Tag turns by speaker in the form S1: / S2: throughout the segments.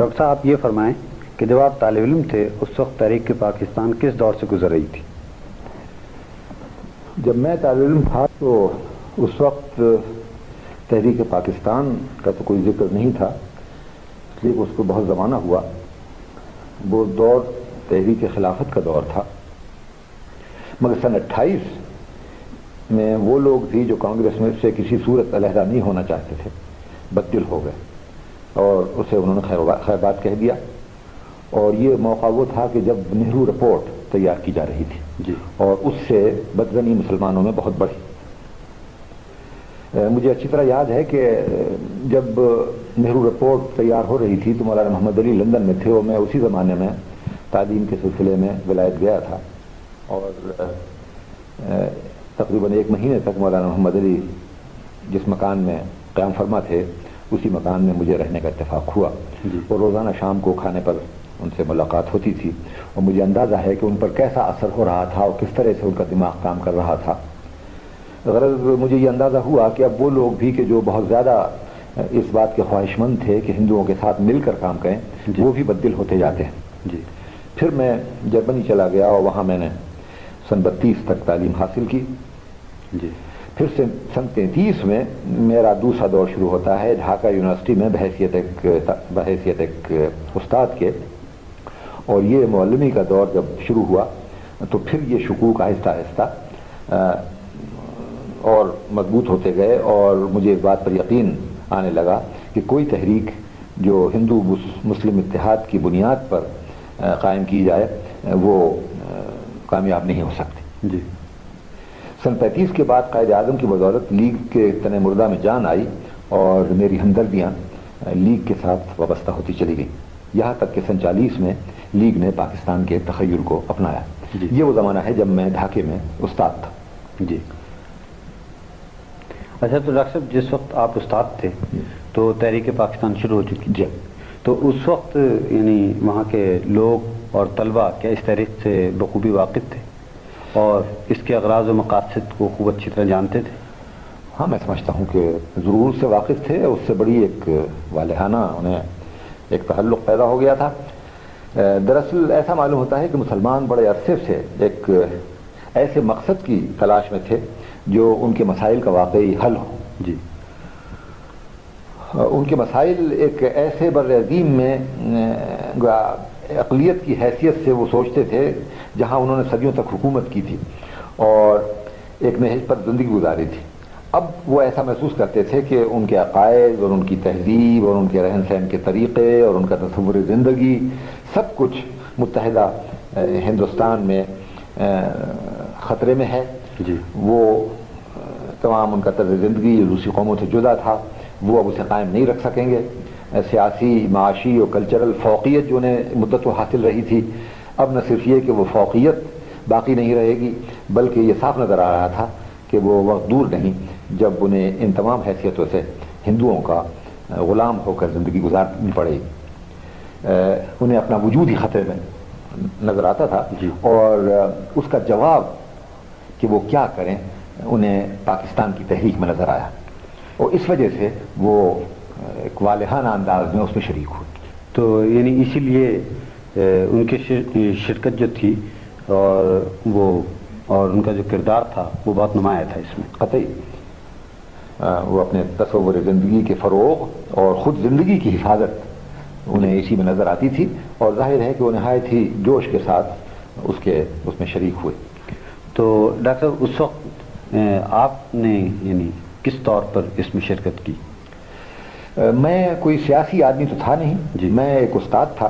S1: Doctor صاحب، آپ یہ فرمائیں کہ جب آپ طالب علم تھے، اس وقت تحریک پاکستان کس دور سے گزر رہی تھی؟
S2: جب میں طالب علم تھا تو اس وقت تحریک پاکستان کا تو کوئی ذکر نہیں تھا، اس لیے اس کو بہت زمانہ ہوا۔ وہ دور تحریک خلافت کا دور تھا۔ مگر سن اٹھائیس میں وہ لوگ بھی جو کانگریس میں سے کسی صورت علیحدہ نہیں ہونا چاہتے تھے بدل ہو گئے۔ اور اسے انہوں نے خیر بات کہہ دیا اور یہ موقع وہ تھا کہ جب نہرو رپورٹ تیار کی جا رہی تھی
S1: جی۔
S2: اور اس سے بدزنی مسلمانوں میں بہت بڑھی۔ مجھے اچھی طرح یاد ہے کہ جب نہرو رپورٹ تیار ہو رہی تھی تو مولانا محمد علی لندن میں تھے اور میں اسی زمانے میں تعلیم کے سلسلے میں ولایت گیا تھا اور تقریباً ایک مہینے تک مولانا محمد علی جس مکان میں قیام فرما تھے اسی مکان میں مجھے رہنے کا اتفاق ہوا
S1: جی۔
S2: اور روزانہ شام کو کھانے پر ان سے ملاقات ہوتی تھی اور مجھے اندازہ ہے کہ ان پر کیسا اثر ہو رہا تھا اور کس طرح سے ان کا دماغ کام کر رہا تھا۔ غرض مجھے یہ اندازہ ہوا کہ اب وہ لوگ بھی کہ جو بہت زیادہ اس بات کے خواہش مند تھے کہ ہندوؤں کے ساتھ مل کر کام کریں
S1: جی۔
S2: وہ بھی بدل ہوتے جاتے ہیں۔
S1: جی۔
S2: پھر میں جرمنی چلا گیا اور وہاں میں نے سن بتیس تک تعلیم حاصل کی۔
S1: جی۔
S2: پھر سے سن تینتیس میں میرا دوسرا دور شروع ہوتا ہے ڈھاکہ یونیورسٹی میں بحیثیت ایک بحیثیت ایک استاد کے اور یہ معلمی کا دور جب شروع ہوا تو پھر یہ شکوک آہستہ آہستہ اور مضبوط ہوتے گئے اور مجھے اس بات پر یقین آنے لگا کہ کوئی تحریک جو ہندو مسلم اتحاد کی بنیاد پر قائم کی جائے، وہ کامیاب نہیں ہو سکتی۔
S1: جی۔
S2: سن پینتیس کے بعد قائد اعظم کی بدولت لیگ کے تن مردہ میں جان آئی اور میری ہمدردیاں لیگ کے ساتھ وابستہ ہوتی چلی گئی۔ یہاں تک کہ سن چالیس میں لیگ نے پاکستان کے تخیر کو اپنایا۔
S1: جی۔
S2: یہ وہ زمانہ ہے جب میں ڈھاکے میں استاد تھا۔
S1: جی۔ اچھا تو ڈاکٹر صاحب جس وقت آپ استاد تھے تو تحریک پاکستان شروع ہو چکی۔
S2: جی۔
S1: تو اس وقت یعنی وہاں کے لوگ اور طلبہ کیا اس تحریک سے بخوبی واقف تھے؟ اور اس کے اغراض و مقاصد کو خوب اچھی طرح جانتے تھے؟
S2: ہاں میں سمجھتا ہوں کہ ضرور سے واقف تھے اس سے بڑی ایک والہانہ انہیں ایک تعلق پیدا ہو گیا تھا۔ دراصل ایسا معلوم ہوتا ہے کہ مسلمان بڑے عرصے سے ایک ایسے مقصد کی تلاش میں تھے جو ان کے مسائل کا واقعی حل ہو۔
S1: جی۔
S2: ان کے مسائل ایک ایسے بر عظیم میں اقلیت کی حیثیت سے وہ سوچتے تھے جہاں انہوں نے صدیوں تک حکومت کی تھی اور ایک نہج پر زندگی گزاری تھی۔ اب وہ ایسا محسوس کرتے تھے کہ ان کے عقائد اور ان کی تہذیب اور ان کے رہن سہن کے طریقے اور ان کا تصور زندگی سب کچھ متحدہ ہندوستان میں خطرے میں ہے۔
S1: جی۔
S2: وہ تمام ان کا طرز زندگی روسی قوموں سے جدا تھا۔ وہ اب اسے قائم نہیں رکھ سکیں گے۔ سیاسی معاشی اور کلچرل فوقیت جو انہیں مدت و حاصل رہی تھی اب نہ صرف یہ کہ وہ فوقیت باقی نہیں رہے گی بلکہ یہ صاف نظر آ رہا تھا کہ وہ وقت دور نہیں جب انہیں ان تمام حیثیتوں سے ہندوؤں کا غلام ہو کر زندگی گزارنی پڑے۔ انہیں اپنا وجود ہی خطرے میں نظر آتا تھا۔
S1: جی۔
S2: اور اس کا جواب کہ وہ کیا کریں انہیں پاکستان کی تحریک میں نظر آیا۔ اور اس وجہ سے وہ ایک والہانہ انداز میں اس میں شریک ہوئے۔
S1: تو یعنی اسی لیے ان کی شرکت جو تھی اور وہ اور ان کا جو کردار تھا وہ بہت نمایاں تھا اس میں
S2: قطعی۔ وہ اپنے تصور زندگی کے فروغ اور خود زندگی کی حفاظت انہیں اسی میں نظر آتی تھی اور ظاہر ہے کہ وہ نہایت ہی جوش کے ساتھ اس کے اس میں شریک ہوئے۔
S1: تو ڈاکٹر اس وقت آپ نے یعنی کس طور پر اس میں شرکت کی؟
S2: میں کوئی سیاسی آدمی تو تھا نہیں۔
S1: جی۔
S2: میں ایک استاد تھا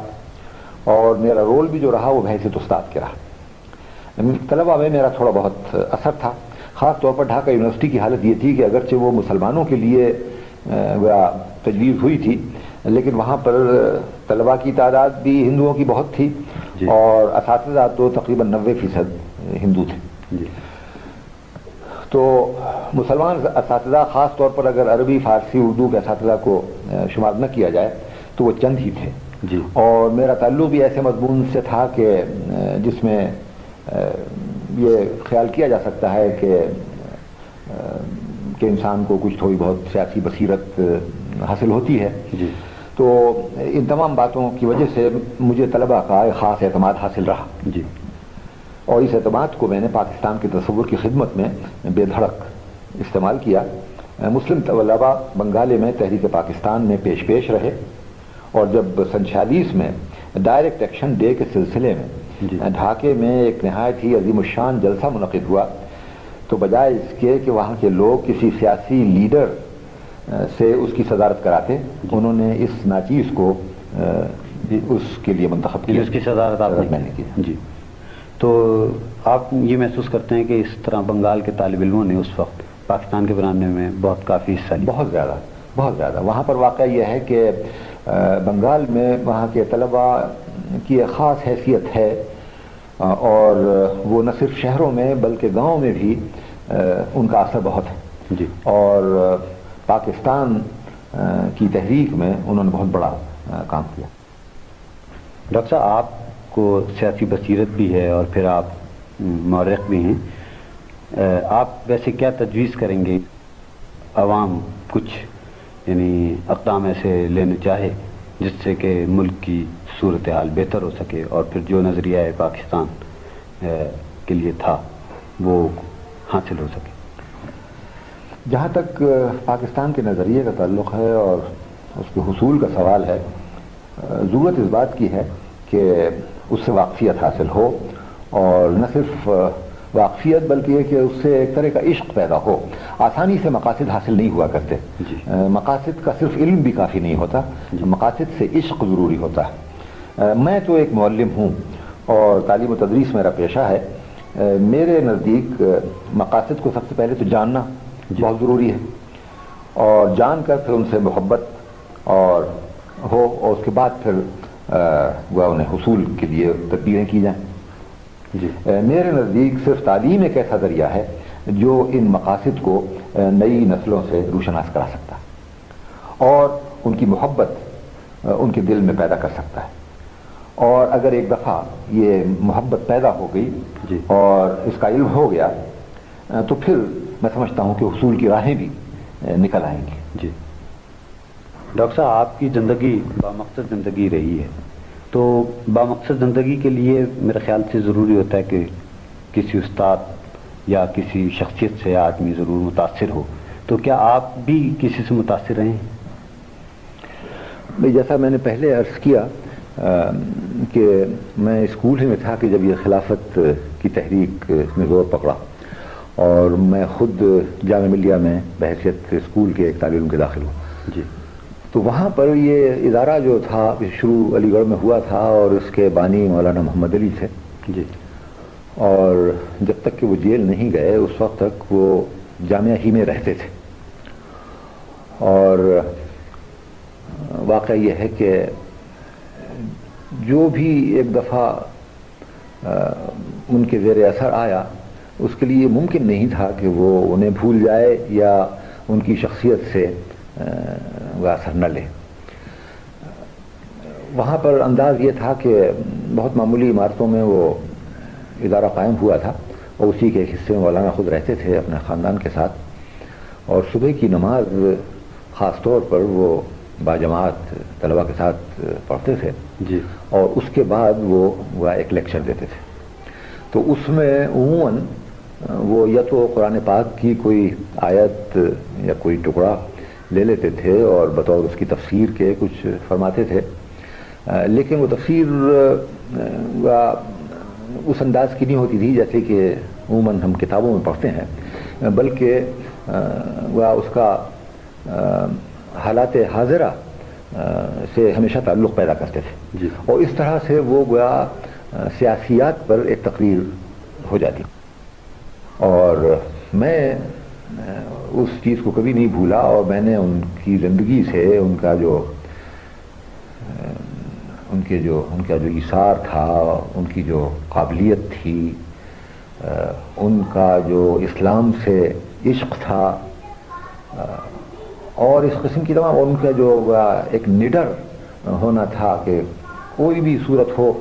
S2: اور میرا رول بھی جو رہا وہ بحیثیت استاد کے رہا۔ طلبہ میں میرا تھوڑا بہت اثر تھا۔ خاص طور پر ڈھاکہ یونیورسٹی کی حالت یہ تھی کہ اگرچہ وہ مسلمانوں کے لیے تجویز ہوئی تھی لیکن وہاں پر طلبہ کی تعداد بھی ہندوؤں کی بہت تھی
S1: جی۔
S2: اور اساتذہ تو تقریباً نوے فیصد ہندو تھے۔
S1: جی۔
S2: تو مسلمان اساتذہ خاص طور پر اگر عربی فارسی اردو کے اساتذہ کو شمار نہ کیا جائے تو وہ چند ہی تھے۔
S1: جی۔
S2: اور میرا تعلق بھی ایسے مضمون سے تھا کہ جس میں یہ خیال کیا جا سکتا ہے کہ کہ انسان کو کچھ تھوڑی بہت سیاسی بصیرت حاصل ہوتی ہے۔
S1: جی۔
S2: تو ان تمام باتوں کی وجہ سے مجھے طلبہ کا ایک خاص اعتماد حاصل رہا۔
S1: جی۔
S2: اور اس اعتماد کو میں نے پاکستان کے تصور کی خدمت میں بے دھڑک استعمال کیا۔ مسلم طلبا بنگالے میں تحریک پاکستان میں پیش پیش رہے اور جب سن چھیالیس میں ڈائریکٹ ایکشن ڈے کے سلسلے میں
S1: جی۔
S2: ڈھاکے میں ایک نہایت ہی عظیم الشان جلسہ منعقد ہوا تو بجائے اس کے کہ وہاں کے لوگ کسی سیاسی لیڈر سے اس کی صدارت کراتے
S1: جی۔
S2: انہوں نے اس ناچیز کو اس کے لیے منتخب کیا۔
S1: اس کی صدارت آپ
S2: نے کی۔
S1: جی۔ تو آپ یہ محسوس کرتے ہیں کہ اس طرح بنگال کے طالب علموں نے اس وقت پاکستان کے بنانے میں بہت کافی حصہ لیا۔
S2: بہت زیادہ بہت زیادہ۔ وہاں پر واقعہ یہ ہے کہ بنگال میں وہاں کے طلباء کی ایک خاص حیثیت ہے اور وہ نہ صرف شہروں میں بلکہ گاؤں میں بھی ان کا اثر بہت ہے۔
S1: جی۔
S2: اور پاکستان کی تحریک میں انہوں نے بہت بڑا کام کیا۔
S1: ڈاکٹر صاحب آپ کو سیاسی بصیرت بھی ہے اور پھر آپ مورخ بھی ہیں آپ ویسے کیا تجویز کریں گے عوام کچھ یعنی اقدام ایسے لینے چاہے جس سے کہ ملک کی صورتحال بہتر ہو سکے اور پھر جو نظریہ پاکستان کے لیے تھا وہ حاصل ہو سکے؟
S2: جہاں تک پاکستان کے نظریے کا تعلق ہے اور اس کے حصول کا سوال ہے ضرورت اس بات کی ہے کہ اس سے واقفیت حاصل ہو اور نہ صرف واقفیت بلکہ یہ کہ اس سے ایک طرح کا عشق پیدا ہو۔ آسانی سے مقاصد حاصل نہیں ہوا کرتے۔
S1: جی۔
S2: مقاصد کا صرف علم بھی کافی نہیں ہوتا۔
S1: جی۔
S2: مقاصد سے عشق ضروری ہوتا۔ ہے میں تو ایک معلم ہوں اور تعلیم و تدریس میرا پیشہ ہے۔ میرے نزدیک مقاصد کو سب سے پہلے تو جاننا
S1: جی۔
S2: بہت ضروری ہے۔ اور جان کر پھر ان سے محبت اور ہو اور اس کے بعد پھر وہ انہیں حصول کے لیے تدبیریں کی جائیں۔
S1: جی۔
S2: میرے نزدیک صرف تعلیم ایک ایسا ذریعہ ہے جو ان مقاصد کو نئی نسلوں سے روشناس کرا سکتا ہے اور ان کی محبت ان کے دل میں پیدا کر سکتا ہے۔ اور اگر ایک دفعہ یہ محبت پیدا ہو گئی
S1: جی۔
S2: اور اس کا علم ہو گیا تو پھر میں سمجھتا ہوں کہ حصول کی راہیں بھی نکل آئیں گی۔
S1: جی۔ ڈاکٹر صاحب آپ کی زندگی بامقصد زندگی رہی ہے۔ تو بامقصد زندگی کے لیے میرے خیال سے ضروری ہوتا ہے کہ کسی استاد یا کسی شخصیت سے آدمی ضرور متاثر ہو۔ تو کیا آپ بھی کسی سے متاثر رہے ہیں
S2: جیسا میں نے پہلے عرض کیا کہ میں اسکول ہی میں تھا کہ جب یہ خلافت کی تحریک نے زور پکڑا اور میں خود جامعہ ملیہ میں بحثیت اسکول کے ایک طالب علم کے داخل ہوں
S1: جی۔
S2: تو وہاں پر یہ ادارہ جو تھا شروع علی گڑھ میں ہوا تھا اور اس کے بانی مولانا محمد علی تھے۔
S1: جی۔
S2: اور جب تک کہ وہ جیل نہیں گئے اس وقت تک وہ جامعہ ہی میں رہتے تھے۔ اور واقعہ یہ ہے کہ جو بھی ایک دفعہ ان کے زیر اثر آیا اس کے لیے ممکن نہیں تھا کہ وہ انہیں بھول جائے یا ان کی شخصیت سے وہ اثر نہ لے۔ وہاں پر انداز یہ تھا کہ بہت معمولی عمارتوں میں وہ ادارہ قائم ہوا تھا اور اسی کے ایک حصے میں مولانا خود رہتے تھے اپنے خاندان کے ساتھ۔ اور صبح کی نماز خاص طور پر وہ باجماعت طلباء کے ساتھ پڑھتے تھے۔
S1: جی۔
S2: اور اس کے بعد وہ ایک لیکچر دیتے تھے۔ تو اس میں عموماً وہ یا تو قرآن پاک کی کوئی آیت یا کوئی ٹکڑا لے لیتے تھے اور بطور اس کی تفسیر کے کچھ فرماتے تھے۔ لیکن وہ تفسیر اس انداز کی نہیں ہوتی تھی جیسے کہ عموماً ہم کتابوں میں پڑھتے ہیں بلکہ وہ اس کا حالات حاضرہ سے ہمیشہ تعلق پیدا کرتے تھے۔
S1: جی۔
S2: اور اس طرح سے وہ گویا سیاسیات پر ایک تقریر ہو جاتی۔ اور میں اس چیز کو کبھی نہیں بھولا اور میں نے ان کی زندگی سے ان کا جو ان کے جو، ان کا جو اثار تھا، ان کی جو قابلیت تھی ان کا جو اسلام سے عشق تھا اور اس قسم کی تمام ان کا جو ایک نڈر ہونا تھا کہ کوئی بھی صورت ہو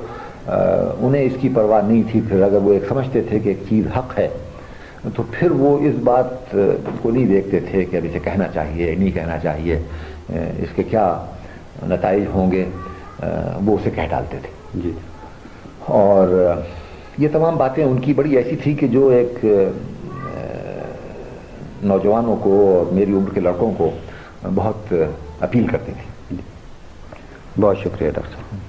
S2: انہیں اس کی پرواہ نہیں تھی۔ پھر اگر وہ ایک سمجھتے تھے کہ ایک چیز حق ہے تو پھر وہ اس بات کو نہیں دیکھتے تھے کہ اب اسے کہنا چاہیے نہیں کہنا چاہیے اس کے کیا نتائج ہوں گے وہ اسے کہہ ڈالتے تھے۔
S1: جی۔
S2: اور یہ تمام باتیں ان کی بڑی ایسی تھی کہ جو ایک نوجوانوں کو اور میری عمر کے لڑکوں کو بہت اپیل کرتی تھی
S1: بہت شکریہ ڈاکٹر صاحب۔